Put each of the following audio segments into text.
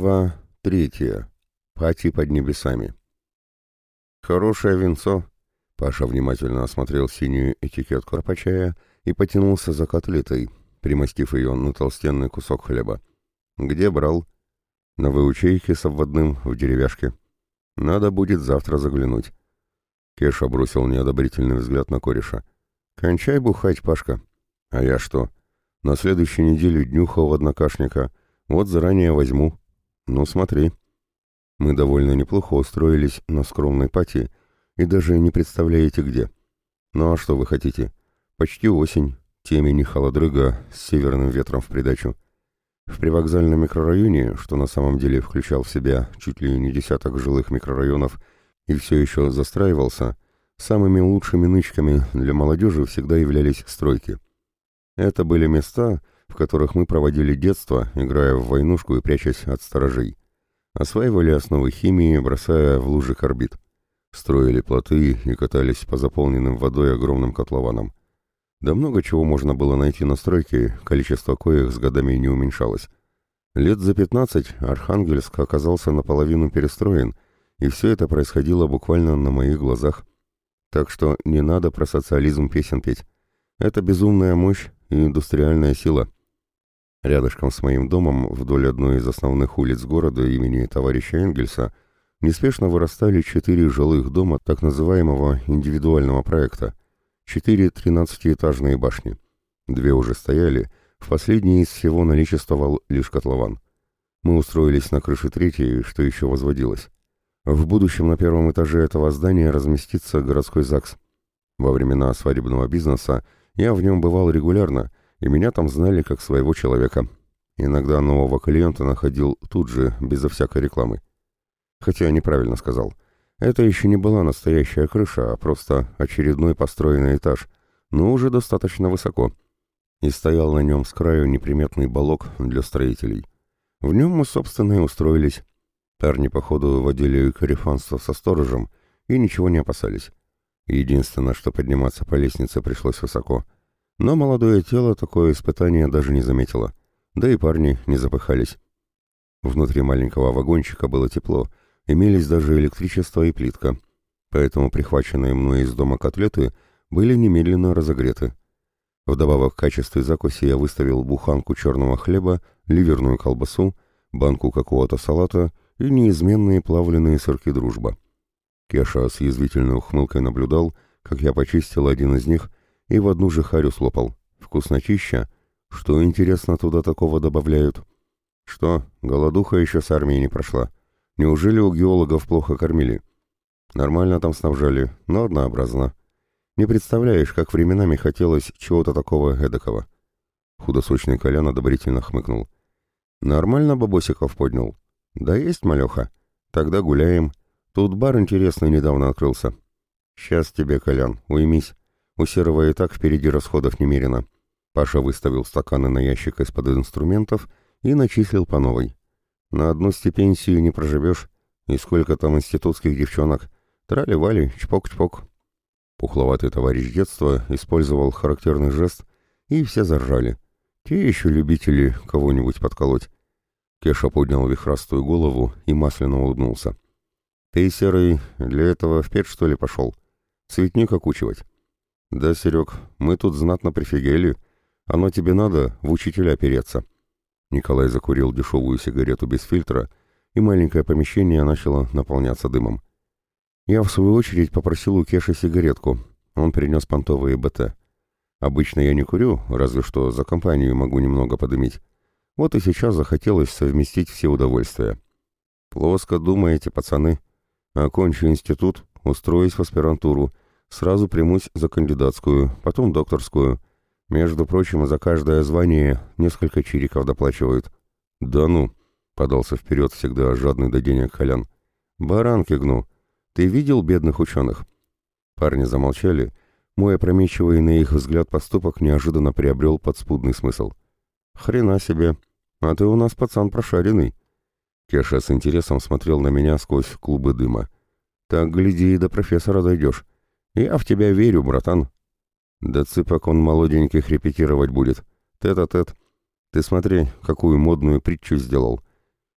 Глава третья. Пати под небесами. Хорошее винцо. Паша внимательно осмотрел синюю этикетку арпачая и потянулся за котлетой, примостив ее на толстенный кусок хлеба. Где брал? На выучейке с обводным в деревяшке. Надо будет завтра заглянуть. Кеша бросил неодобрительный взгляд на кореша. «Кончай бухать, Пашка». «А я что? На следующей неделе днюхал однокашника. Вот заранее возьму». «Ну, смотри». Мы довольно неплохо устроились на скромной пати и даже не представляете где. Ну а что вы хотите? Почти осень, темень и холодрыга с северным ветром в придачу. В привокзальном микрорайоне, что на самом деле включал в себя чуть ли не десяток жилых микрорайонов и все еще застраивался, самыми лучшими нычками для молодежи всегда являлись стройки. Это были места, в которых мы проводили детство, играя в войнушку и прячась от сторожей. Осваивали основы химии, бросая в лужи корбит. Строили плоты и катались по заполненным водой огромным котлованам. Да много чего можно было найти на стройке, количество коих с годами не уменьшалось. Лет за пятнадцать Архангельск оказался наполовину перестроен, и все это происходило буквально на моих глазах. Так что не надо про социализм песен петь. Это безумная мощь и индустриальная сила — Рядышком с моим домом, вдоль одной из основных улиц города имени товарища Энгельса, неспешно вырастали четыре жилых дома так называемого индивидуального проекта. Четыре тринадцатиэтажные башни. Две уже стояли, в последней из всего наличествовал лишь котлован. Мы устроились на крыше третьей, что еще возводилось. В будущем на первом этаже этого здания разместится городской ЗАГС. Во времена свадебного бизнеса я в нем бывал регулярно, и меня там знали как своего человека. Иногда нового клиента находил тут же, безо всякой рекламы. Хотя я неправильно сказал. Это еще не была настоящая крыша, а просто очередной построенный этаж, но уже достаточно высоко. И стоял на нем с краю неприметный балок для строителей. В нем мы, собственно, и устроились. Парни, походу, водили корефанство со сторожем и ничего не опасались. Единственное, что подниматься по лестнице пришлось высоко — но молодое тело такое испытание даже не заметило, да и парни не запыхались. Внутри маленького вагончика было тепло, имелись даже электричество и плитка, поэтому прихваченные мной из дома котлеты были немедленно разогреты. Вдобавок в качестве закуси я выставил буханку черного хлеба, ливерную колбасу, банку какого-то салата и неизменные плавленые сырки «Дружба». Кеша с язвительной ухмылкой наблюдал, как я почистил один из них и в одну же харю слопал. Вкуснотища. Что, интересно, туда такого добавляют? Что, голодуха еще с армией не прошла? Неужели у геологов плохо кормили? Нормально там снабжали, но однообразно. Не представляешь, как временами хотелось чего-то такого эдакого. Худосочный Колян одобрительно хмыкнул. Нормально бабосиков поднял. Да есть, малеха. Тогда гуляем. Тут бар интересный недавно открылся. Сейчас тебе, Колян, уймись. У Серого и так впереди расходов немерено. Паша выставил стаканы на ящик из-под инструментов и начислил по новой. На одну стипендию не проживешь. И сколько там институтских девчонок. Трали-вали, чпок-чпок. Пухловатый товарищ детства использовал характерный жест, и все заржали. Те еще любители кого-нибудь подколоть. Кеша поднял вихрастую голову и масляно улыбнулся. «Ты, Серый, для этого в печь, что ли, пошел? Цветник окучивать?» «Да, Серег, мы тут знатно прифигели. Оно тебе надо в учителя переться». Николай закурил дешевую сигарету без фильтра, и маленькое помещение начало наполняться дымом. Я, в свою очередь, попросил у Кеши сигаретку. Он принес понтовые БТ. Обычно я не курю, разве что за компанию могу немного подымить. Вот и сейчас захотелось совместить все удовольствия. Плоско думаете, пацаны. Окончу институт, устроюсь в аспирантуру, Сразу примусь за кандидатскую, потом докторскую. Между прочим, за каждое звание несколько чириков доплачивают. «Да ну!» — подался вперед всегда жадный до денег Колян. «Баранки гну! Ты видел бедных ученых?» Парни замолчали. Мой опрометчивый на их взгляд поступок неожиданно приобрел подспудный смысл. «Хрена себе! А ты у нас пацан прошаренный!» Кеша с интересом смотрел на меня сквозь клубы дыма. «Так, гляди, до профессора дойдешь. «Я в тебя верю, братан». «Да цыпок он молоденьких репетировать будет. Тет-а-тет. Ты смотри, какую модную притчу сделал.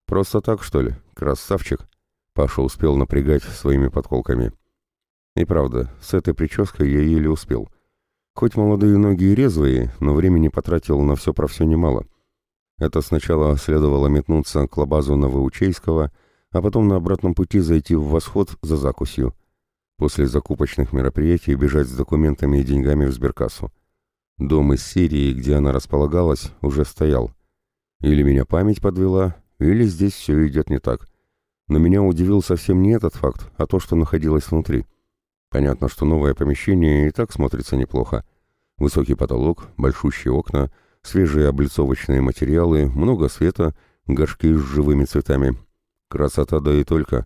Просто так, что ли? Красавчик. Паша успел напрягать своими подколками. И правда, с этой прической я еле успел. Хоть молодые ноги и резвые, но времени потратил на все про все немало. Это сначала следовало метнуться к лабазу Новоучейского, а потом на обратном пути зайти в восход за закусью. После закупочных мероприятий бежать с документами и деньгами в сберкассу. Дом из Сирии, где она располагалась, уже стоял. Или меня память подвела, или здесь все идет не так. Но меня удивил совсем не этот факт, а то, что находилось внутри. Понятно, что новое помещение и так смотрится неплохо. Высокий потолок, большущие окна, свежие облицовочные материалы, много света, горшки с живыми цветами. Красота да и только.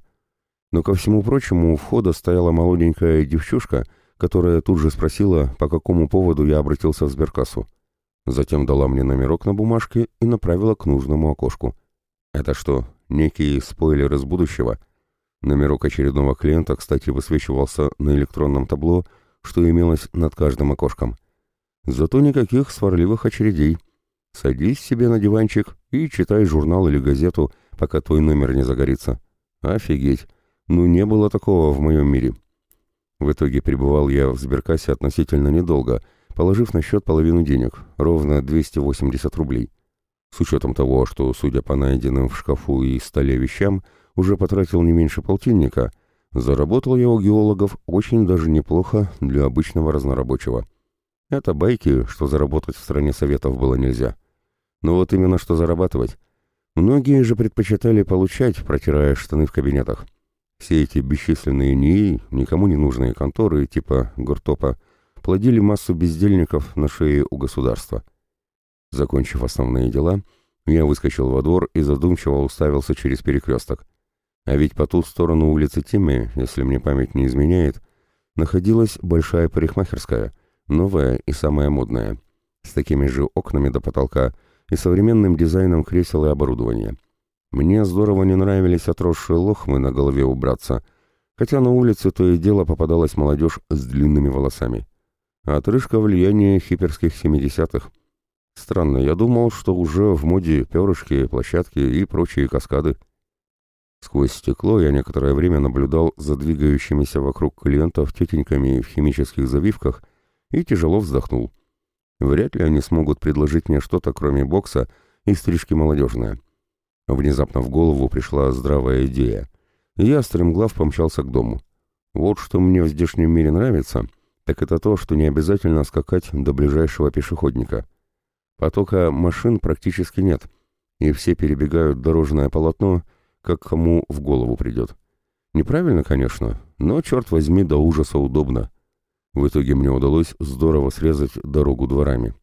Но ко всему прочему у входа стояла молоденькая девчушка, которая тут же спросила, по какому поводу я обратился в сберкассу. Затем дала мне номерок на бумажке и направила к нужному окошку. Это что, некий спойлер из будущего? Номерок очередного клиента, кстати, высвечивался на электронном табло, что имелось над каждым окошком. Зато никаких сварливых очередей. Садись себе на диванчик и читай журнал или газету, пока твой номер не загорится. Офигеть! Ну не было такого в моем мире. В итоге пребывал я в сберкассе относительно недолго, положив на счет половину денег, ровно 280 рублей. С учетом того, что, судя по найденным в шкафу и столе вещам, уже потратил не меньше полтинника, заработал я у геологов очень даже неплохо для обычного разнорабочего. Это байки, что заработать в стране советов было нельзя. Но вот именно что зарабатывать. Многие же предпочитали получать, протирая штаны в кабинетах. Все эти бесчисленные НИИ, никому не нужные конторы типа Гуртопа, плодили массу бездельников на шее у государства. Закончив основные дела, я выскочил во двор и задумчиво уставился через перекресток. А ведь по ту сторону улицы Тимми, если мне память не изменяет, находилась большая парикмахерская, новая и самая модная, с такими же окнами до потолка и современным дизайном кресел и оборудования. Мне здорово не нравились отросшие лохмы на голове убраться, хотя на улице то и дело попадалась молодежь с длинными волосами. Отрыжка влияния хиперских семидесятых. Странно, я думал, что уже в моде перышки, площадки и прочие каскады. Сквозь стекло я некоторое время наблюдал за двигающимися вокруг клиентов тетеньками в химических завивках и тяжело вздохнул. Вряд ли они смогут предложить мне что-то, кроме бокса и стрижки молодежная. Внезапно в голову пришла здравая идея, я стремглав помчался к дому. Вот что мне в здешнем мире нравится, так это то, что не обязательно скакать до ближайшего пешеходника. Потока машин практически нет, и все перебегают дорожное полотно, как кому в голову придет. Неправильно, конечно, но, черт возьми, до ужаса удобно. В итоге мне удалось здорово срезать дорогу дворами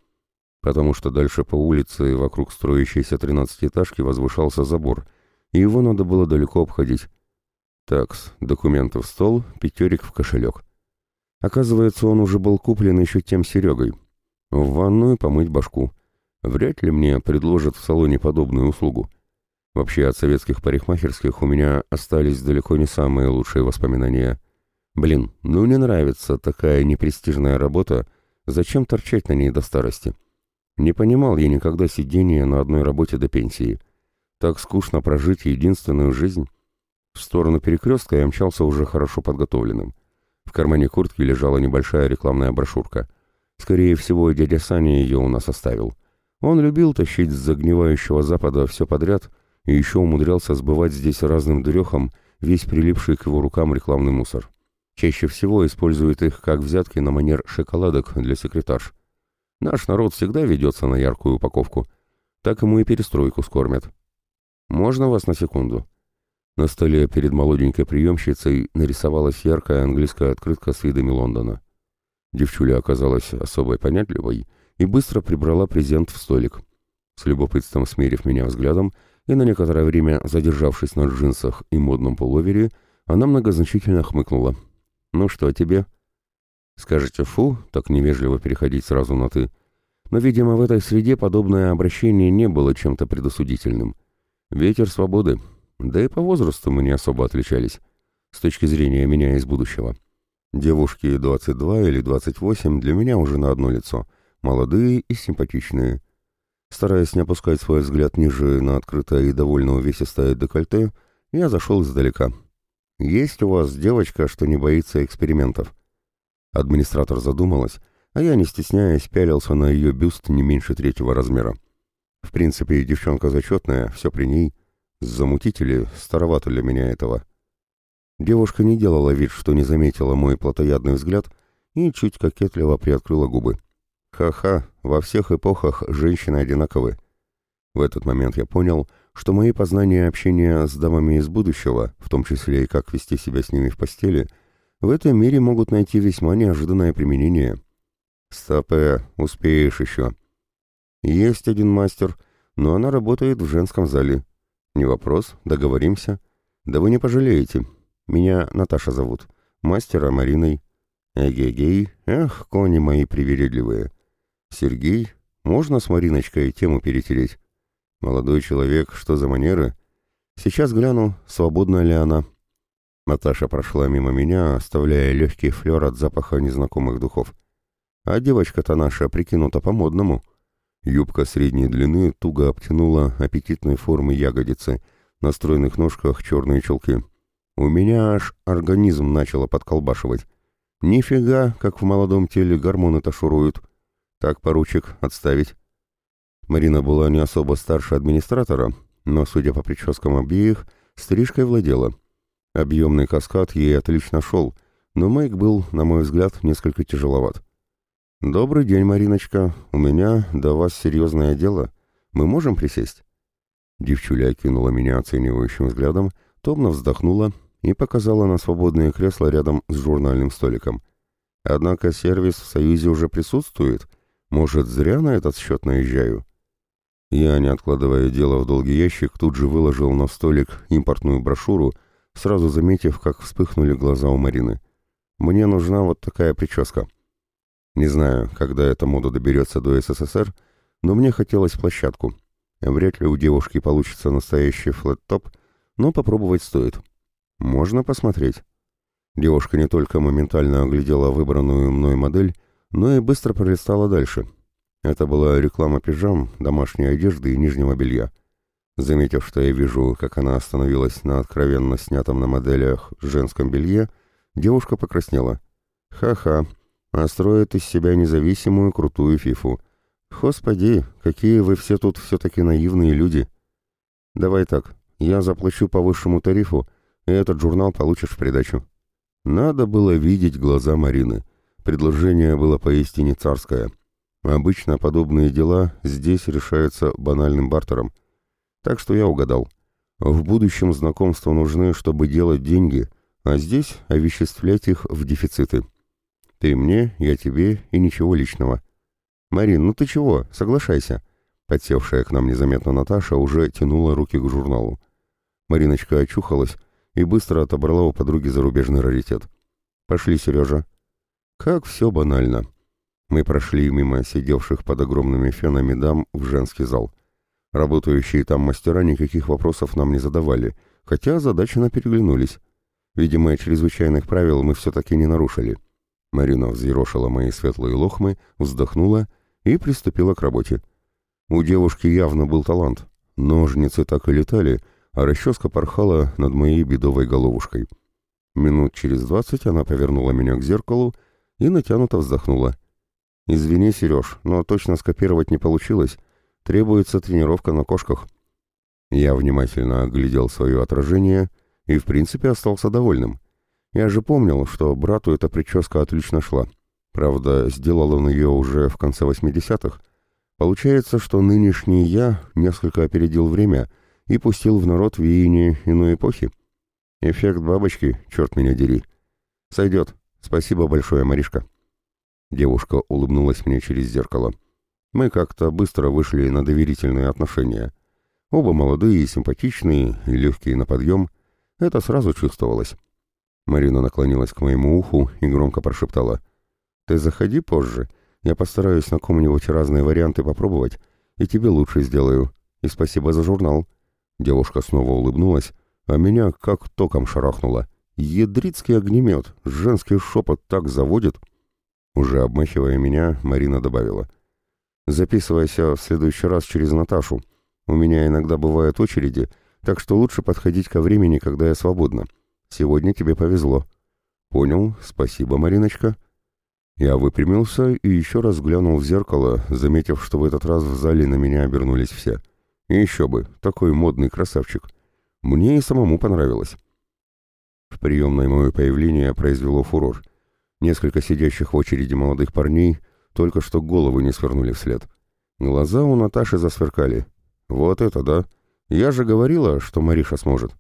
потому что дальше по улице вокруг строящейся тринадцатиэтажки возвышался забор, и его надо было далеко обходить. Такс, документы в стол, пятерик в кошелек. Оказывается, он уже был куплен еще тем Серегой. В ванную помыть башку. Вряд ли мне предложат в салоне подобную услугу. Вообще от советских парикмахерских у меня остались далеко не самые лучшие воспоминания. Блин, ну не нравится такая непрестижная работа, зачем торчать на ней до старости? Не понимал я никогда сидения на одной работе до пенсии. Так скучно прожить единственную жизнь. В сторону перекрестка я мчался уже хорошо подготовленным. В кармане куртки лежала небольшая рекламная брошюрка. Скорее всего, дядя Саня ее у нас оставил. Он любил тащить с загнивающего запада все подряд и еще умудрялся сбывать здесь разным дурехам весь прилипший к его рукам рекламный мусор. Чаще всего использует их как взятки на манер шоколадок для секретарш. Наш народ всегда ведется на яркую упаковку. Так ему и перестройку скормят. Можно вас на секунду?» На столе перед молоденькой приемщицей нарисовалась яркая английская открытка с видами Лондона. Девчуля оказалась особой понятливой и быстро прибрала презент в столик. С любопытством смерив меня взглядом и на некоторое время задержавшись на джинсах и модном пуловере, она многозначительно хмыкнула. «Ну что тебе?» Скажете «фу», так невежливо переходить сразу на «ты». Но, видимо, в этой среде подобное обращение не было чем-то предосудительным. Ветер свободы. Да и по возрасту мы не особо отличались. С точки зрения меня из будущего. Девушки 22 или 28 для меня уже на одно лицо. Молодые и симпатичные. Стараясь не опускать свой взгляд ниже на открытое и довольно увесистое декольте, я зашел издалека. «Есть у вас девочка, что не боится экспериментов?» Администратор задумалась, а я, не стесняясь, пялился на ее бюст не меньше третьего размера. В принципе, девчонка зачетная, все при ней. Замутители, старовато для меня этого. Девушка не делала вид, что не заметила мой плотоядный взгляд, и чуть кокетливо приоткрыла губы. Ха-ха, во всех эпохах женщины одинаковы. В этот момент я понял, что мои познания общения с дамами из будущего, в том числе и как вести себя с ними в постели, в этом мире могут найти весьма неожиданное применение. Стопе, успеешь еще. Есть один мастер, но она работает в женском зале. Не вопрос, договоримся. Да вы не пожалеете. Меня Наташа зовут. Мастера Мариной. Эгегей, эх, кони мои привередливые. Сергей, можно с Мариночкой тему перетереть? Молодой человек, что за манеры? Сейчас гляну, свободна ли она. Наташа прошла мимо меня, оставляя легкий флер от запаха незнакомых духов. А девочка-то наша прикинута по-модному. Юбка средней длины туго обтянула аппетитной формы ягодицы, на стройных ножках черные чулки. У меня аж организм начало подколбашивать. Нифига, как в молодом теле гормоны-то. Так, поручик, отставить. Марина была не особо старше администратора, но, судя по прическам обеих, стрижкой владела. Объемный каскад ей отлично шел, но Майк был, на мой взгляд, несколько тяжеловат. «Добрый день, Мариночка. У меня до вас серьезное дело. Мы можем присесть?» Девчуля окинула меня оценивающим взглядом, томно вздохнула и показала на свободное кресло рядом с журнальным столиком. «Однако сервис в Союзе уже присутствует. Может, зря на этот счет наезжаю?» Я, не откладывая дело в долгий ящик, тут же выложил на столик импортную брошюру, сразу заметив, как вспыхнули глаза у Марины. «Мне нужна вот такая прическа». Не знаю, когда эта мода доберется до СССР, но мне хотелось площадку. Вряд ли у девушки получится настоящий флэт-топ, но попробовать стоит. Можно посмотреть. Девушка не только моментально оглядела выбранную мной модель, но и быстро пролистала дальше. Это была реклама пижам, домашней одежды и нижнего белья. Заметив, что я вижу, как она остановилась на откровенно снятом на моделях женском белье, девушка покраснела. «Ха-ха, а строит из себя независимую крутую фифу. Господи, какие вы все тут все-таки наивные люди. Давай так, я заплачу по высшему тарифу, и этот журнал получишь в придачу. Надо было видеть глаза Марины. Предложение было поистине царское. Обычно подобные дела здесь решаются банальным бартером. Так что я угадал. В будущем знакомства нужны, чтобы делать деньги, а здесь овеществлять их в дефициты. Ты мне, я тебе и ничего личного. Марин, ну ты чего? Соглашайся. Подсевшая к нам незаметно Наташа уже тянула руки к журналу. Мариночка очухалась и быстро отобрала у подруги зарубежный раритет. «Пошли, Сережа». Как все банально. Мы прошли мимо сидевших под огромными фенами дам в женский зал. Работающие там мастера никаких вопросов нам не задавали, хотя задачно переглянулись. Видимо, чрезвычайных правил мы все-таки не нарушили. Марина взъерошила мои светлые лохмы, вздохнула и приступила к работе. У девушки явно был талант. Ножницы так и летали, а расческа порхала над моей бедовой головушкой. Минут через двадцать она повернула меня к зеркалу и натянуто вздохнула. «Извини, Сереж, но точно скопировать не получилось. Требуется тренировка на кошках». Я внимательно оглядел свое отражение и, в принципе, остался довольным. Я же помнил, что брату эта прическа отлично шла. Правда, сделал он ее уже в конце 80-х. Получается, что нынешний я несколько опередил время и пустил в народ веяние иной эпохи. Эффект бабочки, черт меня дери. Сойдет. Спасибо большое, Маришка. Девушка улыбнулась мне через зеркало. Мы как-то быстро вышли на доверительные отношения. Оба молодые симпатичные, и легкие на подъем. Это сразу чувствовалось. Марина наклонилась к моему уху и громко прошептала. «Ты заходи позже. Я постараюсь на ком-нибудь разные варианты попробовать, и тебе лучше сделаю. И спасибо за журнал». Девушка снова улыбнулась, а меня как током шарахнуло. «Ядрицкий огнемет! Женский шепот так заводит!» Уже обмахивая меня, Марина добавила. Записывайся в следующий раз через Наташу. У меня иногда бывают очереди, так что лучше подходить ко времени, когда я свободна. Сегодня тебе повезло». «Понял, спасибо, Мариночка». Я выпрямился и еще раз глянул в зеркало, заметив, что в этот раз в зале на меня обернулись все. И еще бы, такой модный красавчик. Мне и самому понравилось. В приемной мое появление произвело фурор. Несколько сидящих в очереди молодых парней только что головы не свернули вслед. Глаза у Наташи засверкали. «Вот это да! Я же говорила, что Мариша сможет!»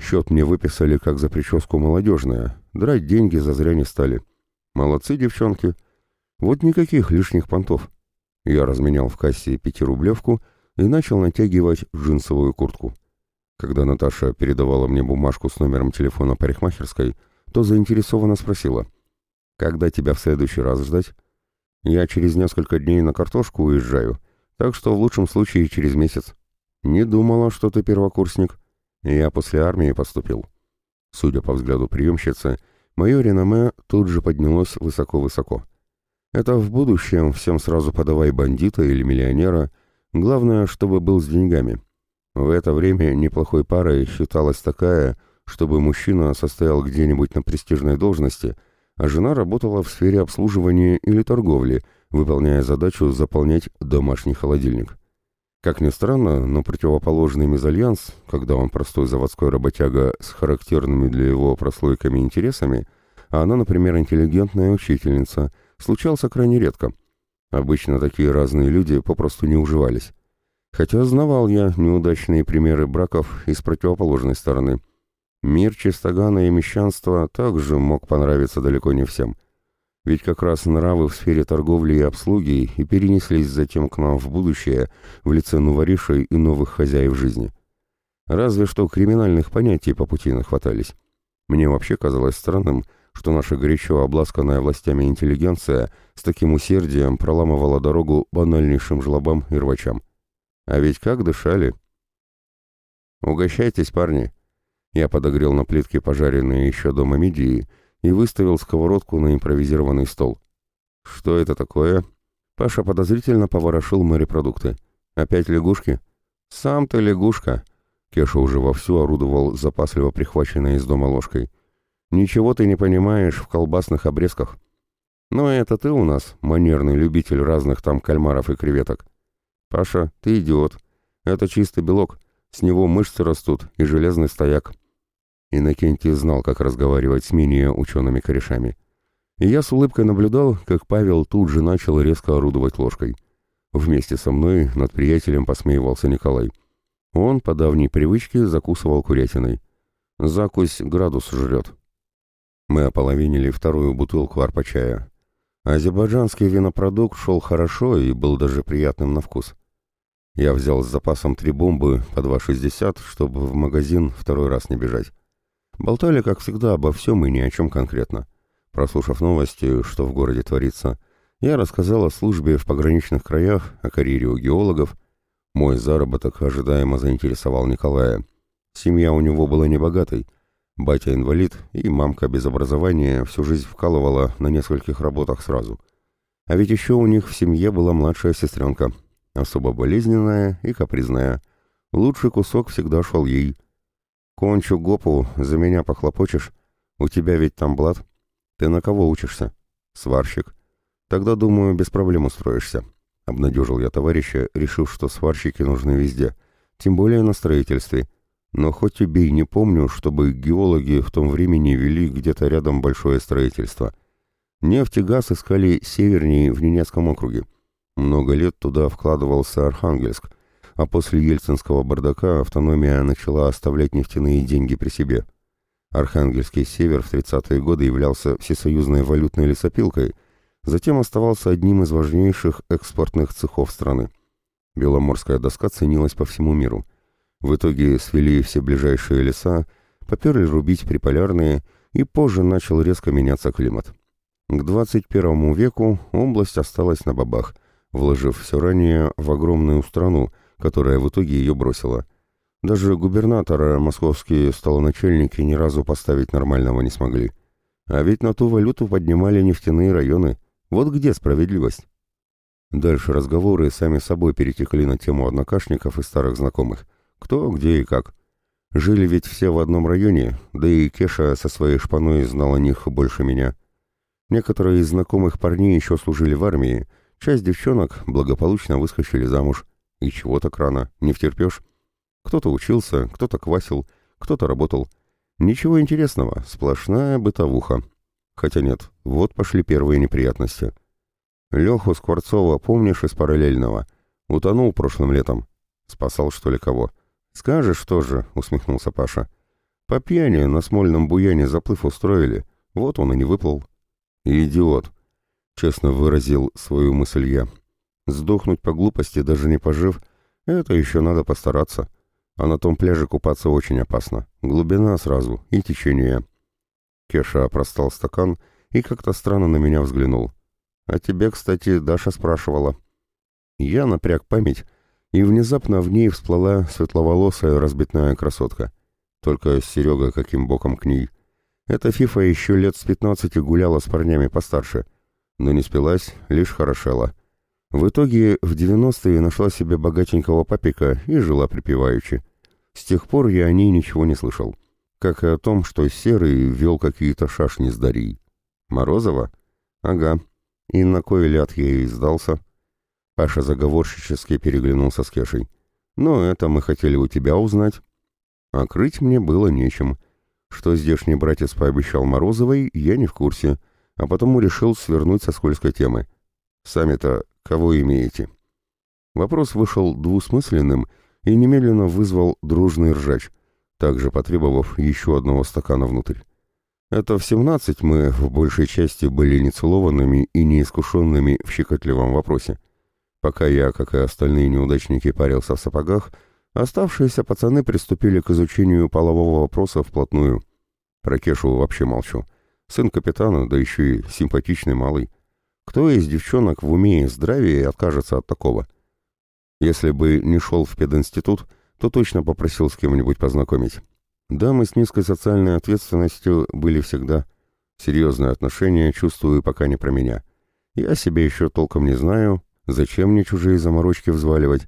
Счет мне выписали как за прическу молодежная. Драть деньги зазря не стали. Молодцы, девчонки. Вот никаких лишних понтов. Я разменял в кассе пятирублевку и начал натягивать джинсовую куртку. Когда Наташа передавала мне бумажку с номером телефона парикмахерской, то заинтересованно спросила, «Когда тебя в следующий раз ждать?» «Я через несколько дней на картошку уезжаю, так что в лучшем случае через месяц». «Не думала, что ты первокурсник. Я после армии поступил». Судя по взгляду приемщицы, мое реноме тут же поднялось высоко-высоко. Это в будущем всем сразу подавай бандита или миллионера, главное, чтобы был с деньгами. В это время неплохой парой считалась такая, чтобы мужчина состоял где-нибудь на престижной должности, а жена работала в сфере обслуживания или торговли, выполняя задачу заполнять домашний холодильник. Как ни странно, но противоположный мезальянс, когда он простой заводской работяга с характерными для его прослойками интересами, а она, например, интеллигентная учительница, случался крайне редко. Обычно такие разные люди попросту не уживались. Хотя знавал я неудачные примеры браков и с противоположной стороны. Мир чистогана и мещанства также мог понравиться далеко не всем – ведь как раз нравы в сфере торговли и обслуги и перенеслись затем к нам в будущее в лице новоришей и новых хозяев жизни. Разве что криминальных понятий по пути нахватались. Мне вообще казалось странным, что наша горячо обласканная властями интеллигенция с таким усердием проламывала дорогу банальнейшим жлобам и рвачам. А ведь как дышали! «Угощайтесь, парни!» Я подогрел на плитке пожаренные еще дома мидии и выставил сковородку на импровизированный стол. «Что это такое?» Паша подозрительно поворошил морепродукты. «Опять лягушки?» «Сам ты лягушка!» Кеша уже вовсю орудовал запасливо прихваченной из дома ложкой. «Ничего ты не понимаешь в колбасных обрезках. Но это ты у нас, манерный любитель разных там кальмаров и креветок. Паша, ты идиот. Это чистый белок. С него мышцы растут и железный стояк. Иннокентий знал, как разговаривать с менее учеными-корешами. И я с улыбкой наблюдал, как Павел тут же начал резко орудовать ложкой. Вместе со мной над приятелем посмеивался Николай. Он, по давней привычке, закусывал курятиной. Закусь градус жрет. Мы ополовинили вторую бутылку арпа-чая. Азербайджанский винопродукт шел хорошо и был даже приятным на вкус. Я взял с запасом три бомбы по 2,60, чтобы в магазин второй раз не бежать. Болтали, как всегда, обо всем и ни о чем конкретно. Прослушав новости, что в городе творится, я рассказал о службе в пограничных краях, о карьере у геологов. Мой заработок ожидаемо заинтересовал Николая. Семья у него была небогатой. Батя инвалид и мамка без образования всю жизнь вкалывала на нескольких работах сразу. А ведь еще у них в семье была младшая сестренка, особо болезненная и капризная. Лучший кусок всегда шел ей – Кончу гопу, за меня похлопочешь. У тебя ведь там блат. Ты на кого учишься? Сварщик. Тогда, думаю, без проблем устроишься. Обнадежил я товарища, решив, что сварщики нужны везде. Тем более на строительстве. Но хоть убей, не помню, чтобы геологи в том времени вели где-то рядом большое строительство. Нефть и газ искали севернее в Ненецком округе. Много лет туда вкладывался Архангельск, а после ельцинского бардака автономия начала оставлять нефтяные деньги при себе. Архангельский север в 30-е годы являлся всесоюзной валютной лесопилкой, затем оставался одним из важнейших экспортных цехов страны. Беломорская доска ценилась по всему миру. В итоге свели все ближайшие леса, поперли рубить приполярные, и позже начал резко меняться климат. К 21 веку область осталась на бабах, вложив все ранее в огромную страну, которая в итоге ее бросила. Даже губернатора московские столоначальники ни разу поставить нормального не смогли. А ведь на ту валюту поднимали нефтяные районы. Вот где справедливость? Дальше разговоры сами собой перетекли на тему однокашников и старых знакомых. Кто, где и как. Жили ведь все в одном районе, да и Кеша со своей шпаной знал о них больше меня. Некоторые из знакомых парней еще служили в армии, часть девчонок благополучно выскочили замуж. И чего так рано, не втерпешь? Кто-то учился, кто-то квасил, кто-то работал. Ничего интересного, сплошная бытовуха. Хотя нет, вот пошли первые неприятности. Леху Скворцова помнишь из параллельного? Утонул прошлым летом. Спасал, что ли, кого? Скажешь тоже, усмехнулся Паша. По пьяни на смольном буяне заплыв устроили. Вот он и не выплыл. Идиот, честно выразил свою мысль я. Сдохнуть по глупости, даже не пожив, это еще надо постараться. А на том пляже купаться очень опасно. Глубина сразу и течение. Кеша опростал стакан и как-то странно на меня взглянул. «А тебе, кстати, Даша спрашивала». Я напряг память, и внезапно в ней всплыла светловолосая разбитная красотка. Только Серега каким боком к ней. Эта фифа еще лет с пятнадцати гуляла с парнями постарше, но не спилась, лишь хорошела. В итоге в девяностые нашла себе богатенького папика и жила припеваючи. С тех пор я о ней ничего не слышал. Как и о том, что Серый вел какие-то шашни с Дарьей. Морозова? Ага. И на кой ляд ей сдался? Паша заговорщически переглянулся с Кешей. «Но это мы хотели у тебя узнать». А крыть мне было нечем. Что здешний братец пообещал Морозовой, я не в курсе, а потому решил свернуть со скользкой темы. «Сами-то кого имеете?» Вопрос вышел двусмысленным и немедленно вызвал дружный ржач, также потребовав еще одного стакана внутрь. Это в семнадцать мы в большей части были нецелованными и неискушенными в щекотливом вопросе. Пока я, как и остальные неудачники, парился в сапогах, оставшиеся пацаны приступили к изучению полового вопроса вплотную. Про Кешу вообще молчу. Сын капитана, да еще и симпатичный малый. Кто из девчонок в уме и здравии откажется от такого? Если бы не шел в пединститут, то точно попросил с кем-нибудь познакомить. Дамы с низкой социальной ответственностью были всегда. Серьезные отношения чувствую пока не про меня. Я себе еще толком не знаю, зачем мне чужие заморочки взваливать.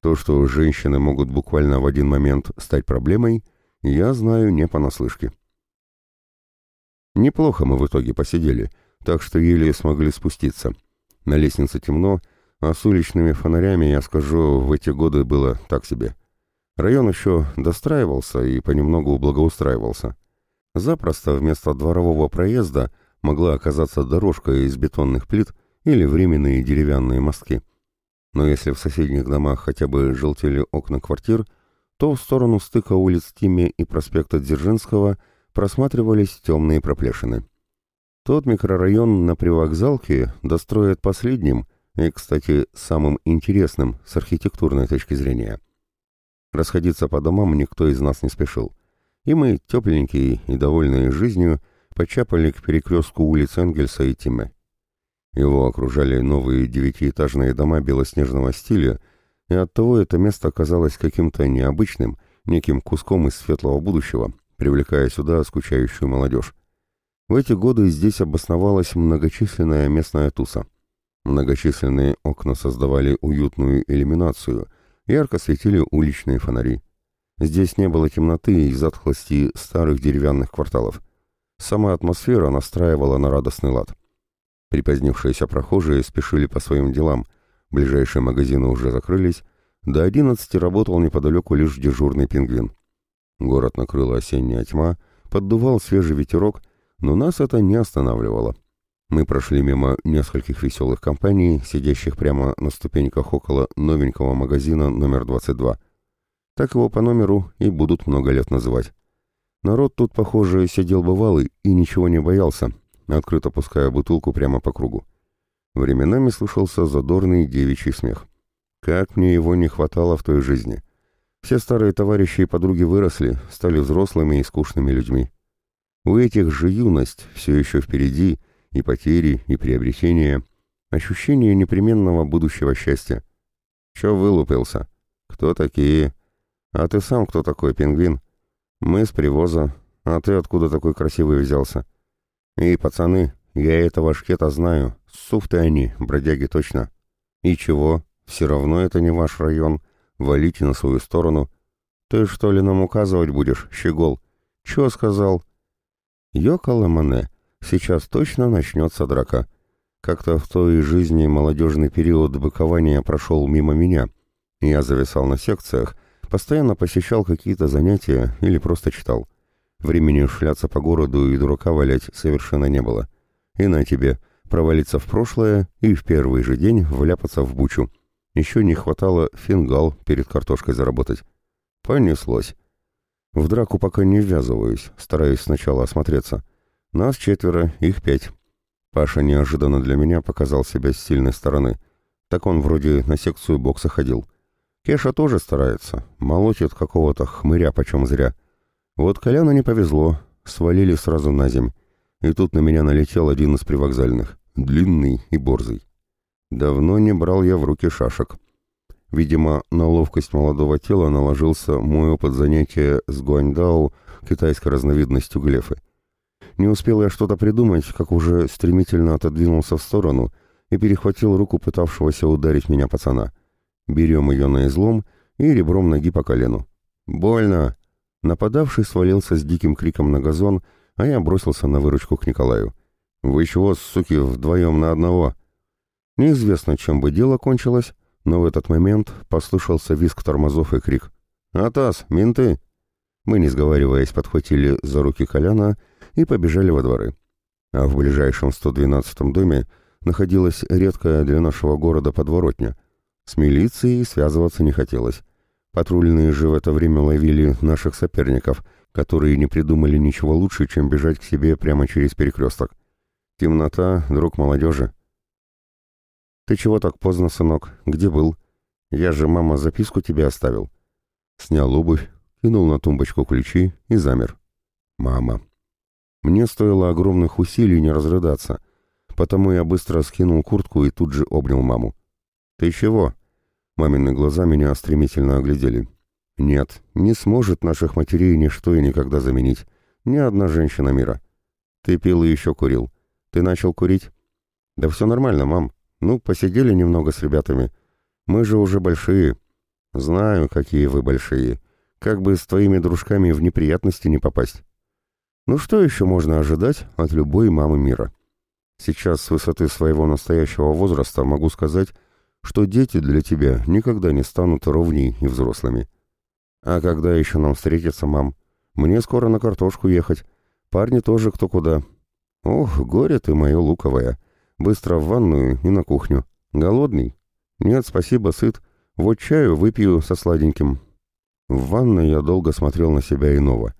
То, что женщины могут буквально в один момент стать проблемой, я знаю не понаслышке. Неплохо мы в итоге посидели, так что еле смогли спуститься. На лестнице темно, а с уличными фонарями, я скажу, в эти годы было так себе. Район еще достраивался и понемногу благоустраивался. Запросто вместо дворового проезда могла оказаться дорожка из бетонных плит или временные деревянные мостки. Но если в соседних домах хотя бы желтели окна квартир, то в сторону стыка улиц Тиме и проспекта Дзержинского просматривались темные проплешины. Тот микрорайон на привокзалке достроят последним и, кстати, самым интересным с архитектурной точки зрения – Расходиться по домам никто из нас не спешил. И мы, тепленькие и довольные жизнью, почапали к перекрестку улиц Энгельса и Тиме. Его окружали новые девятиэтажные дома белоснежного стиля, и оттого это место казалось каким-то необычным, неким куском из светлого будущего, привлекая сюда скучающую молодежь. В эти годы здесь обосновалась многочисленная местная туса. Многочисленные окна создавали уютную иллюминацию — Ярко светили уличные фонари. Здесь не было темноты и затхлости старых деревянных кварталов. Сама атмосфера настраивала на радостный лад. Припозднившиеся прохожие спешили по своим делам, ближайшие магазины уже закрылись, до одиннадцати работал неподалеку лишь дежурный пингвин. Город накрыла осенняя тьма, поддувал свежий ветерок, но нас это не останавливало. Мы прошли мимо нескольких веселых компаний, сидящих прямо на ступеньках около новенького магазина номер 22. Так его по номеру и будут много лет называть. Народ тут, похоже, сидел бывалый и ничего не боялся, открыто пуская бутылку прямо по кругу. Временами слышался задорный девичий смех. Как мне его не хватало в той жизни. Все старые товарищи и подруги выросли, стали взрослыми и скучными людьми. У этих же юность все еще впереди — и потери, и приобретения, ощущение непременного будущего счастья. Че вылупился? Кто такие? А ты сам кто такой, пингвин? Мы с привоза. А ты откуда такой красивый взялся? Эй, пацаны, я этого шкета знаю. Суфты они, бродяги точно. «И чего? Все равно это не ваш район. Валите на свою сторону. Ты что ли нам указывать будешь, щегол? Чё сказал?» «Йокала Мане, сейчас точно начнется драка. Как-то в той жизни молодежный период быкования прошел мимо меня. Я зависал на секциях, постоянно посещал какие-то занятия или просто читал. Времени шляться по городу и дурака валять совершенно не было. И на тебе, провалиться в прошлое и в первый же день вляпаться в бучу. Еще не хватало фингал перед картошкой заработать. Понеслось. В драку пока не ввязываюсь, стараюсь сначала осмотреться. Нас четверо, их пять. Паша неожиданно для меня показал себя с сильной стороны. Так он вроде на секцию бокса ходил. Кеша тоже старается, молотит какого-то хмыря почем зря. Вот Коляну не повезло, свалили сразу на земь. И тут на меня налетел один из привокзальных, длинный и борзый. Давно не брал я в руки шашек. Видимо, на ловкость молодого тела наложился мой опыт занятия с гуаньдао, китайской разновидностью глефы. Не успел я что-то придумать, как уже стремительно отодвинулся в сторону и перехватил руку пытавшегося ударить меня пацана. Берем ее на излом и ребром ноги по колену. «Больно!» Нападавший свалился с диким криком на газон, а я бросился на выручку к Николаю. «Вы чего, суки, вдвоем на одного?» Неизвестно, чем бы дело кончилось, но в этот момент послышался визг тормозов и крик. «Атас, менты!» Мы, не сговариваясь, подхватили за руки Коляна и побежали во дворы. А в ближайшем 112-м доме находилась редкая для нашего города подворотня. С милицией связываться не хотелось. Патрульные же в это время ловили наших соперников, которые не придумали ничего лучше, чем бежать к себе прямо через перекресток. Темнота — друг молодежи. «Ты чего так поздно, сынок? Где был? Я же, мама, записку тебе оставил». Снял обувь, кинул на тумбочку ключи и замер. «Мама». Мне стоило огромных усилий не разрыдаться, потому я быстро скинул куртку и тут же обнял маму. «Ты чего?» Мамины глаза меня стремительно оглядели. «Нет, не сможет наших матерей ничто и никогда заменить. Ни одна женщина мира. Ты пил и еще курил. Ты начал курить?» «Да все нормально, мам. Ну, посидели немного с ребятами. Мы же уже большие. Знаю, какие вы большие. Как бы с твоими дружками в неприятности не попасть. Ну что еще можно ожидать от любой мамы мира? Сейчас с высоты своего настоящего возраста могу сказать, что дети для тебя никогда не станут ровней и взрослыми. А когда еще нам встретиться, мам? Мне скоро на картошку ехать. Парни тоже кто куда. Ох, горе ты мое луковое. Быстро в ванную и на кухню. Голодный? Нет, спасибо, сыт. Вот чаю выпью со сладеньким. В ванной я долго смотрел на себя иного.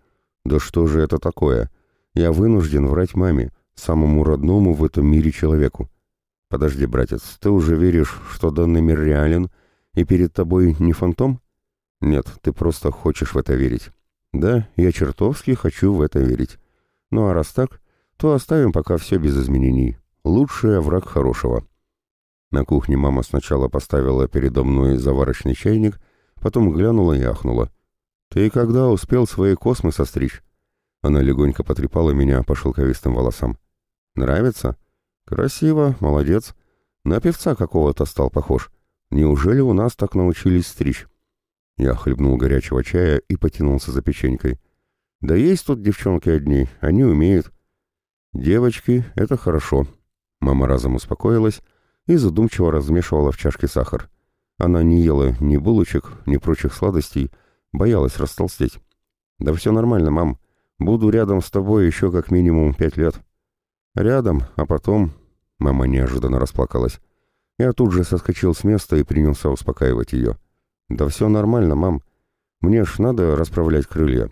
Да что же это такое? Я вынужден врать маме, самому родному в этом мире человеку. Подожди, братец, ты уже веришь, что данный мир реален, и перед тобой не фантом? Нет, ты просто хочешь в это верить. Да, я чертовски хочу в это верить. Ну а раз так, то оставим пока все без изменений. Лучший враг хорошего. На кухне мама сначала поставила передо мной заварочный чайник, потом глянула и ахнула. «Ты когда успел свои космы состричь?» Она легонько потрепала меня по шелковистым волосам. «Нравится?» «Красиво, молодец. На певца какого-то стал похож. Неужели у нас так научились стричь?» Я хлебнул горячего чая и потянулся за печенькой. «Да есть тут девчонки одни, они умеют». «Девочки, это хорошо», Мама разом успокоилась и задумчиво размешивала в чашке сахар. Она не ела ни булочек, ни прочих сладостей, боялась растолстеть. «Да все нормально, мам. Буду рядом с тобой еще как минимум пять лет». «Рядом, а потом...» Мама неожиданно расплакалась. Я тут же соскочил с места и принялся успокаивать ее. «Да все нормально, мам. Мне ж надо расправлять крылья».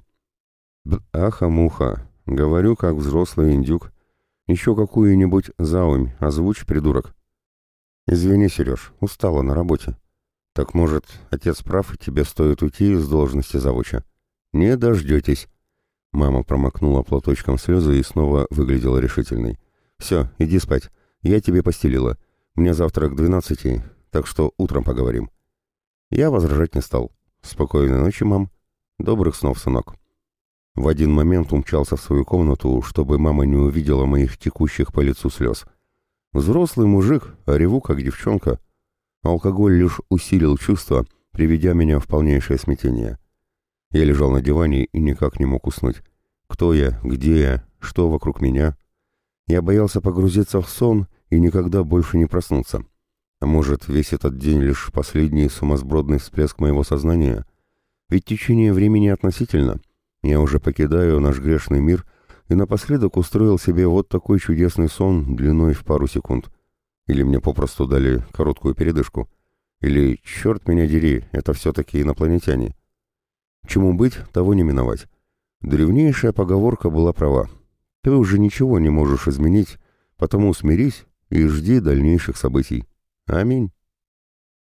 «Аха-муха. Говорю, как взрослый индюк. Еще какую-нибудь заумь, озвучь, придурок. Извини, Сереж, устала на работе. Так может, отец прав, и тебе стоит уйти из должности завуча? Не дождетесь. Мама промокнула платочком слезы и снова выглядела решительной. Все, иди спать. Я тебе постелила. Мне завтра к двенадцати, так что утром поговорим. Я возражать не стал. Спокойной ночи, мам. Добрых снов, сынок. В один момент умчался в свою комнату, чтобы мама не увидела моих текущих по лицу слез. Взрослый мужик, а реву как девчонка. Алкоголь лишь усилил чувство, приведя меня в полнейшее смятение. Я лежал на диване и никак не мог уснуть. Кто я, где я, что вокруг меня? Я боялся погрузиться в сон и никогда больше не проснуться. А может, весь этот день лишь последний сумасбродный всплеск моего сознания? Ведь течение времени относительно. Я уже покидаю наш грешный мир и напоследок устроил себе вот такой чудесный сон длиной в пару секунд. Или мне попросту дали короткую передышку. Или, черт меня дери, это все-таки инопланетяне. Чему быть, того не миновать. Древнейшая поговорка была права. Ты уже ничего не можешь изменить, потому смирись и жди дальнейших событий. Аминь.